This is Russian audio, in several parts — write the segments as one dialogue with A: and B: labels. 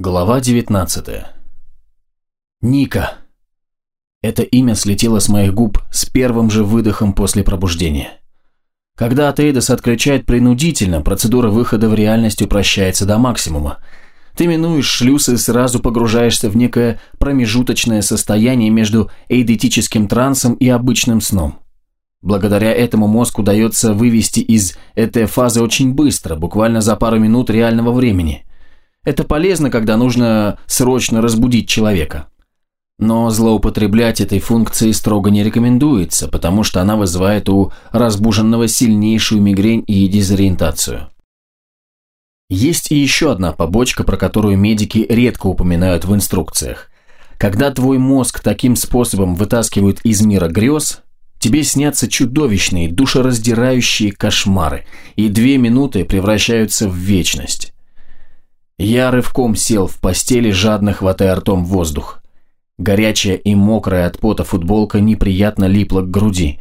A: Глава 19 Ника. Это имя слетело с моих губ с первым же выдохом после пробуждения. Когда Атеидос отключает принудительно, процедура выхода в реальность упрощается до максимума. Ты минуешь шлюз и сразу погружаешься в некое промежуточное состояние между эйдетическим трансом и обычным сном. Благодаря этому мозг удается вывести из этой фазы очень быстро, буквально за пару минут реального времени – это полезно, когда нужно срочно разбудить человека. Но злоупотреблять этой функцией строго не рекомендуется, потому что она вызывает у разбуженного сильнейшую мигрень и дезориентацию. Есть и еще одна побочка, про которую медики редко упоминают в инструкциях. Когда твой мозг таким способом вытаскивают из мира грез, тебе снятся чудовищные, душераздирающие кошмары, и две минуты превращаются в вечность. Я рывком сел в постели, жадно хватая ртом воздух. Горячая и мокрая от пота футболка неприятно липла к груди.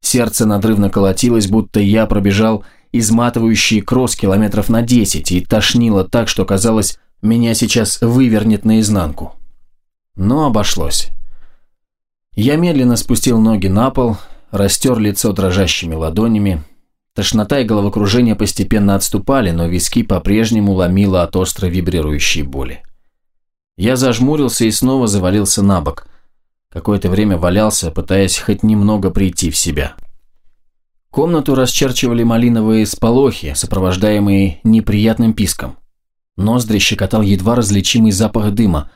A: Сердце надрывно колотилось, будто я пробежал изматывающий кросс километров на десять и тошнило так, что казалось, меня сейчас вывернет наизнанку. Но обошлось. Я медленно спустил ноги на пол, растер лицо дрожащими ладонями, Тошнота и головокружение постепенно отступали, но виски по-прежнему ломило от остро вибрирующей боли. Я зажмурился и снова завалился на бок. Какое-то время валялся, пытаясь хоть немного прийти в себя. Комнату расчерчивали малиновые сполохи, сопровождаемые неприятным писком. Ноздри щекотал едва различимый запах дыма.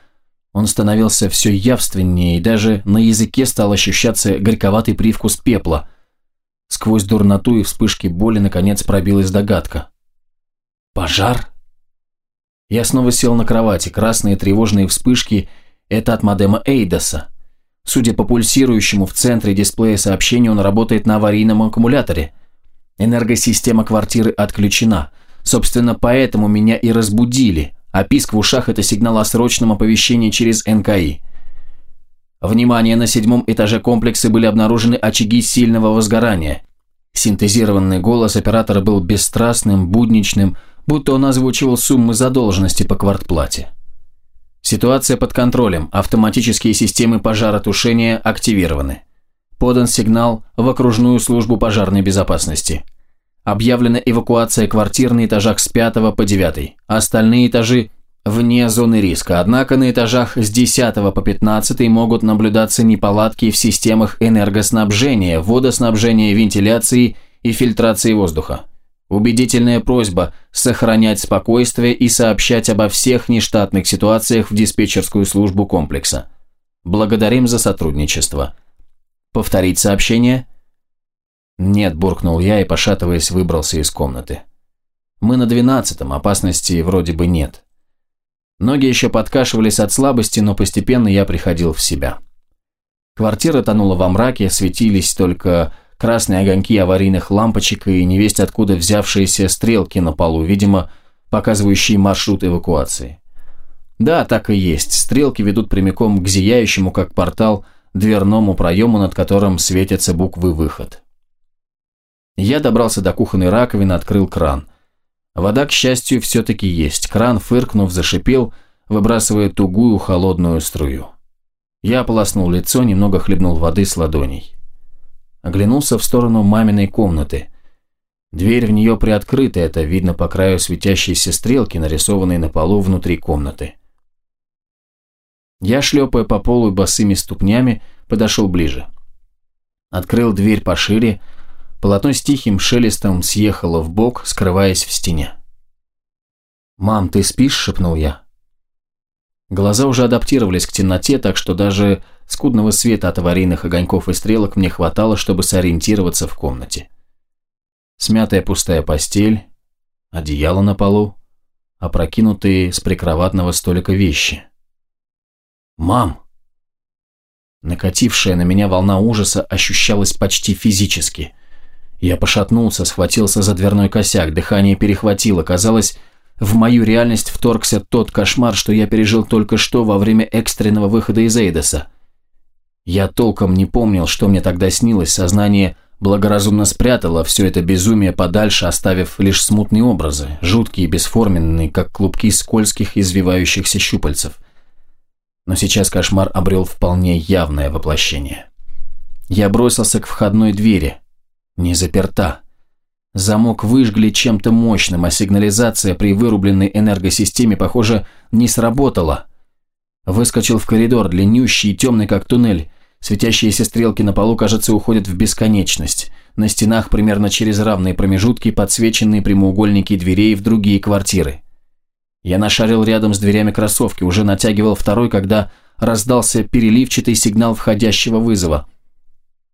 A: Он становился все явственнее, и даже на языке стал ощущаться горьковатый привкус пепла – Сквозь дурноту и вспышки боли наконец пробилась догадка. «Пожар?» Я снова сел на кровати. Красные тревожные вспышки – это от модема Эйдоса. Судя по пульсирующему в центре дисплея сообщению, он работает на аварийном аккумуляторе. Энергосистема квартиры отключена. Собственно, поэтому меня и разбудили, а писк в ушах – это сигнал о срочном оповещении через НКИ. Внимание, на седьмом этаже комплекса были обнаружены очаги сильного возгорания. Синтезированный голос оператора был бесстрастным, будничным, будто он озвучивал суммы задолженности по квартплате. Ситуация под контролем, автоматические системы пожаротушения активированы. Подан сигнал в окружную службу пожарной безопасности. Объявлена эвакуация квартир на этажах с 5 по 9, остальные этажи вне зоны риска, однако на этажах с 10 по 15 могут наблюдаться неполадки в системах энергоснабжения, водоснабжения, вентиляции и фильтрации воздуха. Убедительная просьба сохранять спокойствие и сообщать обо всех нештатных ситуациях в диспетчерскую службу комплекса. Благодарим за сотрудничество. Повторить сообщение? Нет, буркнул я и, пошатываясь, выбрался из комнаты. Мы на двенадцатом, опасности вроде бы нет. Ноги еще подкашивались от слабости, но постепенно я приходил в себя. Квартира тонула во мраке, светились только красные огоньки аварийных лампочек и невесть откуда взявшиеся стрелки на полу, видимо, показывающие маршрут эвакуации. Да, так и есть. Стрелки ведут прямиком к зияющему, как портал, дверному проему, над которым светятся буквы «Выход». Я добрался до кухонной раковины, открыл кран – Вода, к счастью, все-таки есть. Кран, фыркнув, зашипел, выбрасывая тугую холодную струю. Я ополоснул лицо, немного хлебнул воды с ладоней. Оглянулся в сторону маминой комнаты. Дверь в нее приоткрыта, это видно по краю светящейся стрелки, нарисованной на полу внутри комнаты. Я, шлепая по полу босыми ступнями, подошел ближе. Открыл дверь пошире, Полотно с тихим шелестом съехало в бок, скрываясь в стене. «Мам, ты спишь?» – шепнул я. Глаза уже адаптировались к темноте, так что даже скудного света от аварийных огоньков и стрелок мне хватало, чтобы сориентироваться в комнате. Смятая пустая постель, одеяло на полу, опрокинутые с прикроватного столика вещи. «Мам!» Накатившая на меня волна ужаса ощущалась почти физически. Я пошатнулся, схватился за дверной косяк, дыхание перехватило. Казалось, в мою реальность вторгся тот кошмар, что я пережил только что во время экстренного выхода из Эйдоса. Я толком не помнил, что мне тогда снилось, сознание благоразумно спрятала все это безумие подальше, оставив лишь смутные образы, жуткие и бесформенные, как клубки скользких извивающихся щупальцев. Но сейчас кошмар обрел вполне явное воплощение. Я бросился к входной двери. Не заперта. Замок выжгли чем-то мощным, а сигнализация при вырубленной энергосистеме, похоже, не сработала. Выскочил в коридор, длиннющий и темный, как туннель. Светящиеся стрелки на полу, кажется, уходят в бесконечность. На стенах примерно через равные промежутки подсвеченные прямоугольники дверей в другие квартиры. Я нашарил рядом с дверями кроссовки, уже натягивал второй, когда раздался переливчатый сигнал входящего вызова.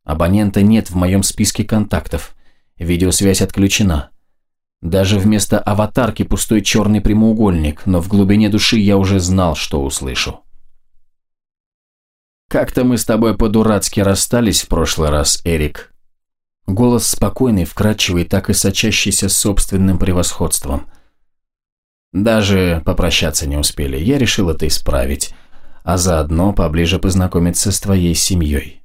A: Абонента нет в моем списке контактов. Видеосвязь отключена. Даже вместо аватарки пустой черный прямоугольник, но в глубине души я уже знал, что услышу. «Как-то мы с тобой по-дурацки расстались в прошлый раз, Эрик». Голос спокойный, вкрадчивый, так и сочащийся собственным превосходством. Даже попрощаться не успели. Я решил это исправить, а заодно поближе познакомиться с твоей семьей.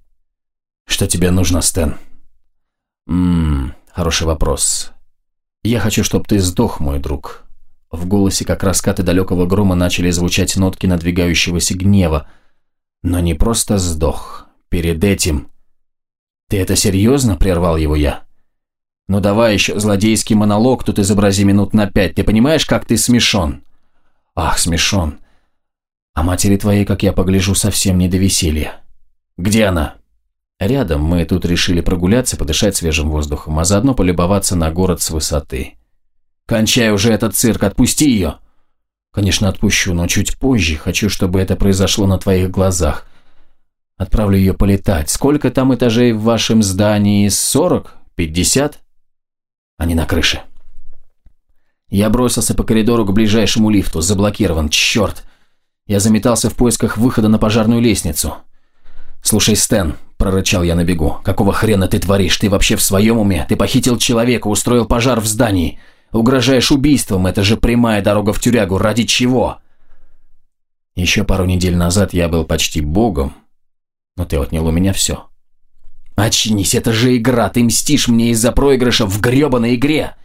A: Что тебе нужно, Стэн? Ммм, хороший вопрос. Я хочу, чтобы ты сдох, мой друг. В голосе, как раскаты далекого грома, начали звучать нотки надвигающегося гнева. Но не просто сдох. Перед этим... Ты это серьезно? Прервал его я. Ну давай еще злодейский монолог тут изобрази минут на пять. Ты понимаешь, как ты смешон? Ах, смешон. А матери твоей, как я погляжу, совсем не до веселья. Где она? Рядом мы тут решили прогуляться, подышать свежим воздухом, а заодно полюбоваться на город с высоты. «Кончай уже этот цирк, отпусти ее!» «Конечно, отпущу, но чуть позже. Хочу, чтобы это произошло на твоих глазах. Отправлю ее полетать. Сколько там этажей в вашем здании? Сорок? Пятьдесят?» Они на крыше. Я бросился по коридору к ближайшему лифту. Заблокирован. Черт! Я заметался в поисках выхода на пожарную лестницу. «Слушай, Стэн», – прорычал я на бегу, – «какого хрена ты творишь? Ты вообще в своем уме? Ты похитил человека, устроил пожар в здании. Угрожаешь убийством, это же прямая дорога в тюрягу. Ради чего?» Еще пару недель назад я был почти богом, но ты отнял у меня все. «Очнись, это же игра, ты мстишь мне из-за проигрыша в гребаной игре!»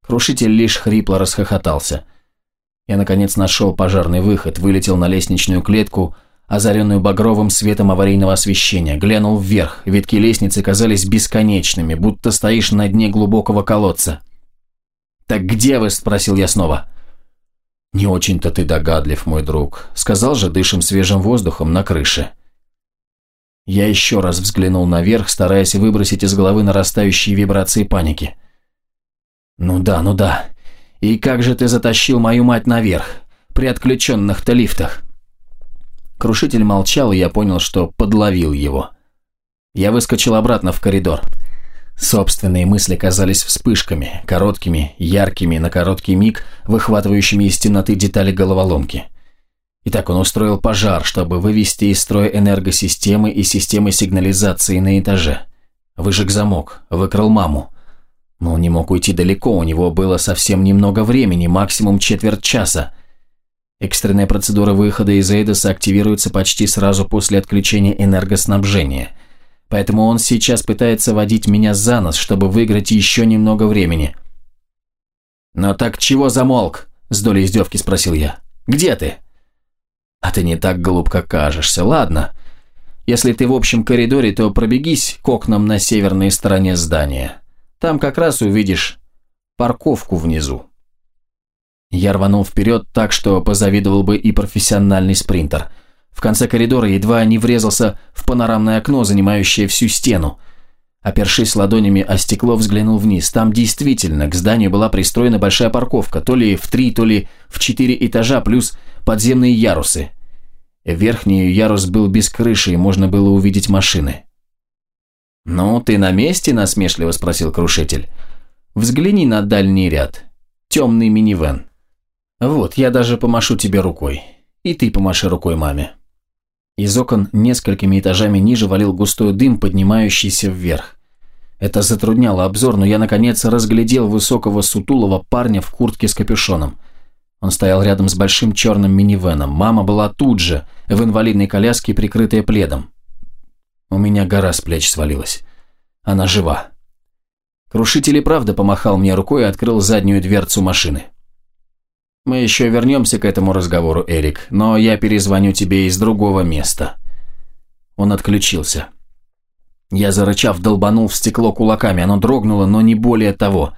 A: Крушитель лишь хрипло расхохотался. Я, наконец, нашел пожарный выход, вылетел на лестничную клетку, озаренную багровым светом аварийного освещения, глянул вверх, ветки лестницы казались бесконечными, будто стоишь на дне глубокого колодца. «Так где вы?» – спросил я снова. «Не очень-то ты догадлив, мой друг. Сказал же, дышим свежим воздухом на крыше». Я еще раз взглянул наверх, стараясь выбросить из головы нарастающие вибрации паники. «Ну да, ну да. И как же ты затащил мою мать наверх, при отключенных-то лифтах?» Крушитель молчал, и я понял, что подловил его. Я выскочил обратно в коридор. Собственные мысли казались вспышками, короткими, яркими, на короткий миг, выхватывающими из темноты детали головоломки. Итак, он устроил пожар, чтобы вывести из строя энергосистемы и системы сигнализации на этаже. Выжег замок, выкрал маму. Но он не мог уйти далеко, у него было совсем немного времени, максимум четверть часа. Экстренная процедура выхода из Эйдоса активируется почти сразу после отключения энергоснабжения. Поэтому он сейчас пытается водить меня за нос, чтобы выиграть еще немного времени. «Но так чего замолк?» – с долей издевки спросил я. «Где ты?» «А ты не так глуп, как кажешься. Ладно. Если ты в общем коридоре, то пробегись к окнам на северной стороне здания. Там как раз увидишь парковку внизу». Я рванул вперед так, что позавидовал бы и профессиональный спринтер. В конце коридора едва не врезался в панорамное окно, занимающее всю стену. Опершись ладонями о стекло, взглянул вниз. Там действительно к зданию была пристроена большая парковка, то ли в три, то ли в четыре этажа, плюс подземные ярусы. Верхний ярус был без крыши, и можно было увидеть машины. «Ну, ты на месте?» – насмешливо спросил крушитель. «Взгляни на дальний ряд. Темный минивэн». «Вот, я даже помашу тебе рукой. И ты помаши рукой маме». Из окон несколькими этажами ниже валил густой дым, поднимающийся вверх. Это затрудняло обзор, но я, наконец, разглядел высокого сутулого парня в куртке с капюшоном. Он стоял рядом с большим черным минивеном. Мама была тут же, в инвалидной коляске, прикрытая пледом. У меня гора с плеч свалилась. Она жива. Крушитель и правда помахал мне рукой и открыл заднюю дверцу машины. Мы еще вернемся к этому разговору, Эрик, но я перезвоню тебе из другого места. Он отключился. Я, зарычав, долбанул в стекло кулаками, оно дрогнуло, но не более того.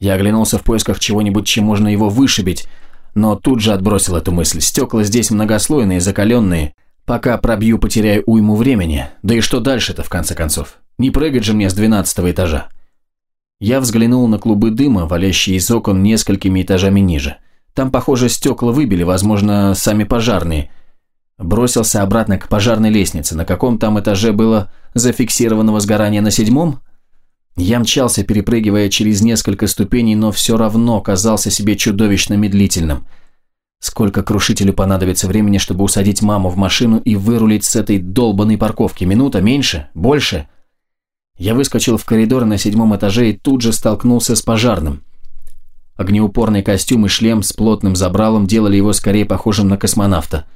A: Я оглянулся в поисках чего-нибудь, чем можно его вышибить, но тут же отбросил эту мысль. Стекла здесь многослойные, закаленные. Пока пробью, потеряю уйму времени. Да и что дальше-то, в конце концов? Не прыгать же мне с двенадцатого этажа. Я взглянул на клубы дыма, валящие из окон несколькими этажами ниже. Там, похоже, стекла выбили, возможно, сами пожарные. Бросился обратно к пожарной лестнице. На каком там этаже было зафиксированного сгорания на седьмом? Я мчался, перепрыгивая через несколько ступеней, но все равно казался себе чудовищно медлительным. Сколько крушителю понадобится времени, чтобы усадить маму в машину и вырулить с этой долбанной парковки? Минута? Меньше? Больше? Я выскочил в коридор на седьмом этаже и тут же столкнулся с пожарным. Огнеупорный костюм и шлем с плотным забралом делали его скорее похожим на космонавта.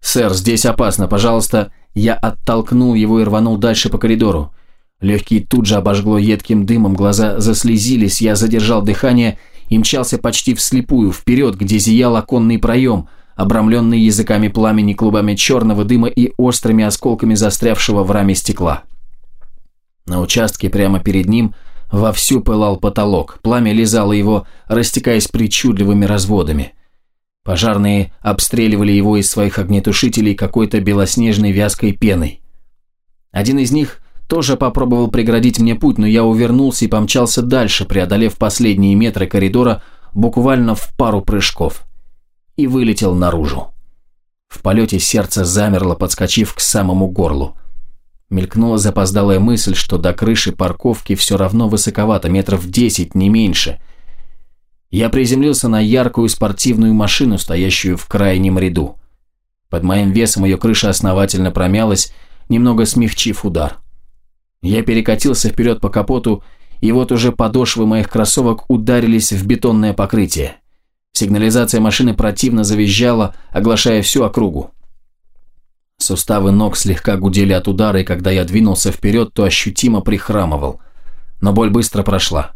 A: «Сэр, здесь опасно, пожалуйста!» Я оттолкнул его и рванул дальше по коридору. Легкие тут же обожгло едким дымом, глаза заслезились, я задержал дыхание и мчался почти вслепую, вперед, где зиял оконный проем, обрамленный языками пламени клубами черного дыма и острыми осколками застрявшего в раме стекла. На участке прямо перед ним вовсю пылал потолок, пламя лизало его, растекаясь причудливыми разводами. Пожарные обстреливали его из своих огнетушителей какой-то белоснежной вязкой пеной. Один из них тоже попробовал преградить мне путь, но я увернулся и помчался дальше, преодолев последние метры коридора буквально в пару прыжков. И вылетел наружу. В полете сердце замерло, подскочив к самому горлу. Мелькнула запоздалая мысль, что до крыши парковки все равно высоковато, метров десять, не меньше. Я приземлился на яркую спортивную машину, стоящую в крайнем ряду. Под моим весом ее крыша основательно промялась, немного смягчив удар. Я перекатился вперед по капоту, и вот уже подошвы моих кроссовок ударились в бетонное покрытие. Сигнализация машины противно завизжала, оглашая всю округу. Суставы ног слегка гудели от удара, и когда я двинулся вперед, то ощутимо прихрамывал. Но боль быстро прошла.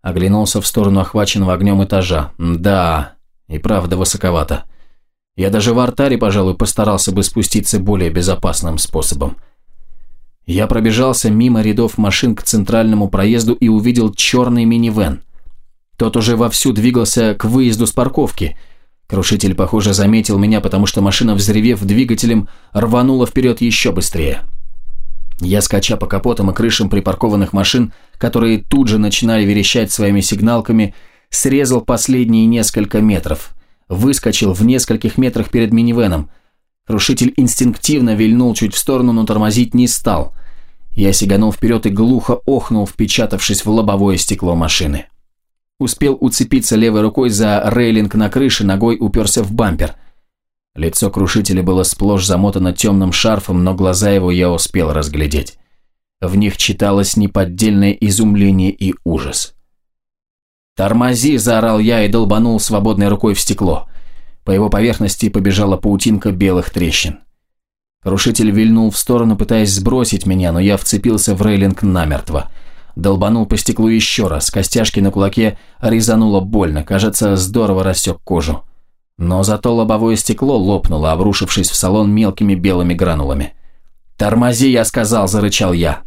A: Оглянулся в сторону охваченного огнем этажа. Да, и правда высоковато. Я даже в артаре, пожалуй, постарался бы спуститься более безопасным способом. Я пробежался мимо рядов машин к центральному проезду и увидел черный минивэн. Тот уже вовсю двигался к выезду с парковки. Крушитель, похоже, заметил меня, потому что машина, взревев двигателем, рванула вперед еще быстрее. Я, скача по капотам и крышам припаркованных машин, которые тут же начинали верещать своими сигналками, срезал последние несколько метров. Выскочил в нескольких метрах перед минивеном. Крушитель инстинктивно вильнул чуть в сторону, но тормозить не стал. Я сиганул вперед и глухо охнул, впечатавшись в лобовое стекло машины. Успел уцепиться левой рукой за рейлинг на крыше, ногой уперся в бампер. Лицо крушителя было сплошь замотано темным шарфом, но глаза его я успел разглядеть. В них читалось неподдельное изумление и ужас. «Тормози!» – заорал я и долбанул свободной рукой в стекло. По его поверхности побежала паутинка белых трещин. Крушитель вильнул в сторону, пытаясь сбросить меня, но я вцепился в рейлинг намертво. Долбанул по стеклу еще раз, костяшки на кулаке резануло больно, кажется, здорово рассек кожу. Но зато лобовое стекло лопнуло, обрушившись в салон мелкими белыми гранулами. «Тормози, я сказал!» – зарычал я.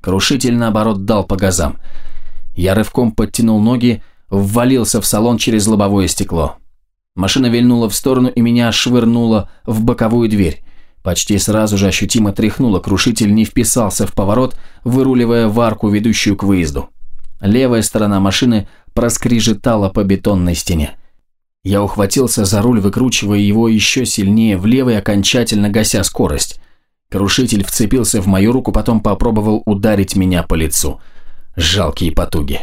A: Крушитель, наоборот, дал по газам. Я рывком подтянул ноги, ввалился в салон через лобовое стекло. Машина вильнула в сторону и меня швырнула в боковую дверь. Почти сразу же ощутимо тряхнуло, крушитель не вписался в поворот, выруливая в арку, ведущую к выезду. Левая сторона машины проскрежетала по бетонной стене. Я ухватился за руль, выкручивая его еще сильнее влево и окончательно гася скорость. Крушитель вцепился в мою руку, потом попробовал ударить меня по лицу. Жалкие потуги.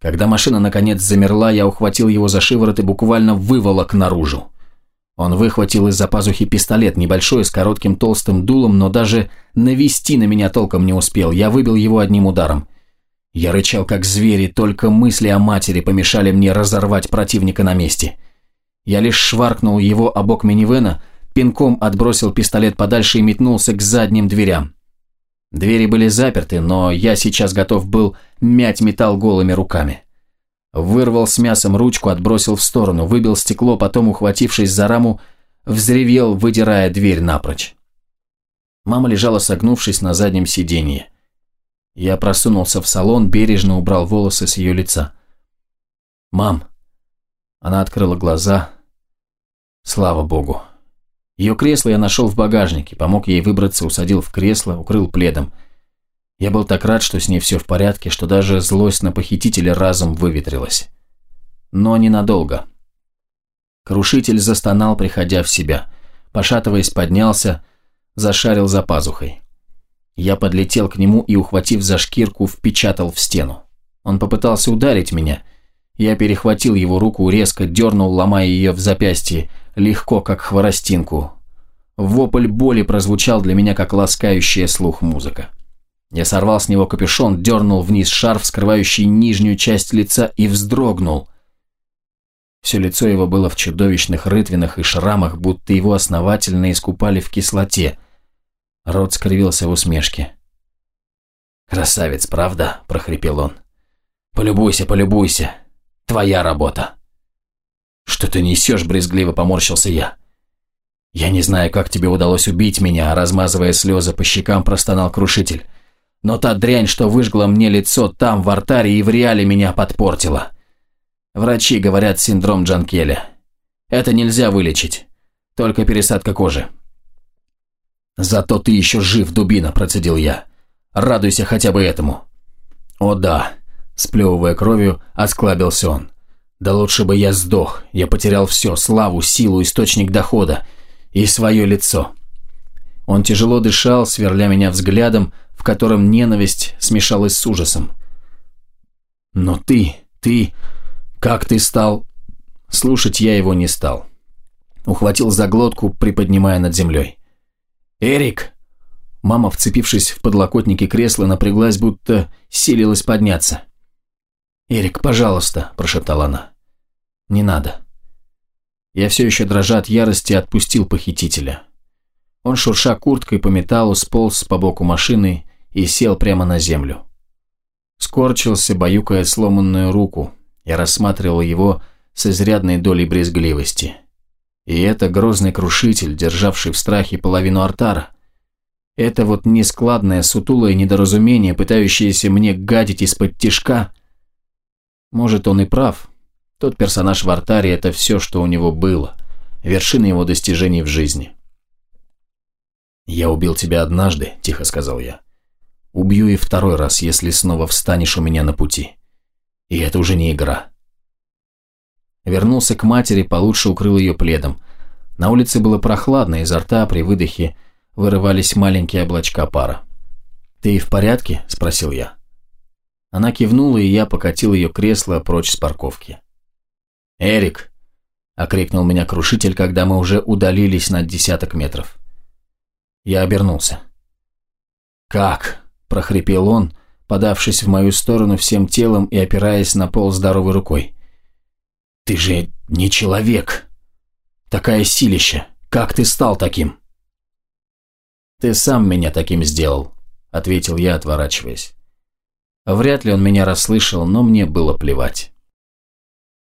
A: Когда машина наконец замерла, я ухватил его за шиворот и буквально выволок наружу. Он выхватил из-за пазухи пистолет, небольшой, с коротким толстым дулом, но даже навести на меня толком не успел. Я выбил его одним ударом. Я рычал как зверь, и только мысли о матери помешали мне разорвать противника на месте. Я лишь шваркнул его обок минивэна, пинком отбросил пистолет подальше и метнулся к задним дверям. Двери были заперты, но я сейчас готов был мять металл голыми руками. Вырвал с мясом ручку, отбросил в сторону, выбил стекло, потом, ухватившись за раму, взревел, выдирая дверь напрочь. Мама лежала согнувшись на заднем сиденье. Я просунулся в салон, бережно убрал волосы с ее лица. «Мам!» Она открыла глаза. Слава богу. Ее кресло я нашел в багажнике, помог ей выбраться, усадил в кресло, укрыл пледом. Я был так рад, что с ней все в порядке, что даже злость на похитителя разом выветрилась. Но ненадолго. Крушитель застонал, приходя в себя. Пошатываясь, поднялся, зашарил за пазухой. Я подлетел к нему и, ухватив за шкирку, впечатал в стену. Он попытался ударить меня. Я перехватил его руку, резко дернул, ломая ее в запястье, легко, как хворостинку. Вопль боли прозвучал для меня, как ласкающая слух музыка. Я сорвал с него капюшон, дернул вниз шарф, скрывающий нижнюю часть лица, и вздрогнул. Все лицо его было в чудовищных рытвинах и шрамах, будто его основательно искупали в кислоте. Рот скривился в усмешке. «Красавец, правда?» – прохрипел он. «Полюбуйся, полюбуйся. Твоя работа». «Что ты несешь?» – брезгливо поморщился я. «Я не знаю, как тебе удалось убить меня», – размазывая слезы по щекам, простонал крушитель. «Но та дрянь, что выжгла мне лицо там, в артаре, и в реале меня подпортила. Врачи говорят синдром Джанкеля. Это нельзя вылечить. Только пересадка кожи». «Зато ты еще жив, дубина», – процедил я. «Радуйся хотя бы этому». «О да», – сплевывая кровью, осклабился он. Да лучше бы я сдох. Я потерял все, славу, силу, источник дохода. И свое лицо. Он тяжело дышал, сверля меня взглядом, в котором ненависть смешалась с ужасом. «Но ты, ты, как ты стал...» Слушать я его не стал. Ухватил за глотку, приподнимая над землей. «Эрик!» Мама, вцепившись в подлокотники кресла, напряглась, будто силилась подняться. «Эрик, пожалуйста», – прошептала она. «Не надо». Я все еще дрожа от ярости отпустил похитителя. Он, шурша курткой по металлу, сполз по боку машины и сел прямо на землю. Скорчился, баюкая сломанную руку. Я рассматривал его с изрядной долей брезгливости. И это грозный крушитель, державший в страхе половину артара. Это вот нескладное, сутулое недоразумение, пытающееся мне гадить из-под тишка, может, он и прав. Тот персонаж в артаре – это все, что у него было. Вершина его достижений в жизни. «Я убил тебя однажды», – тихо сказал я. «Убью и второй раз, если снова встанешь у меня на пути. И это уже не игра». Вернулся к матери, получше укрыл ее пледом. На улице было прохладно, изо рта при выдохе вырывались маленькие облачка пара. «Ты в порядке?» – спросил я. Она кивнула, и я покатил ее кресло прочь с парковки. «Эрик!» – окрикнул меня крушитель, когда мы уже удалились на десяток метров. Я обернулся. «Как?» – прохрипел он, подавшись в мою сторону всем телом и опираясь на пол здоровой рукой. «Ты же не человек! Такая силища! Как ты стал таким?» «Ты сам меня таким сделал», – ответил я, отворачиваясь. Вряд ли он меня расслышал, но мне было плевать.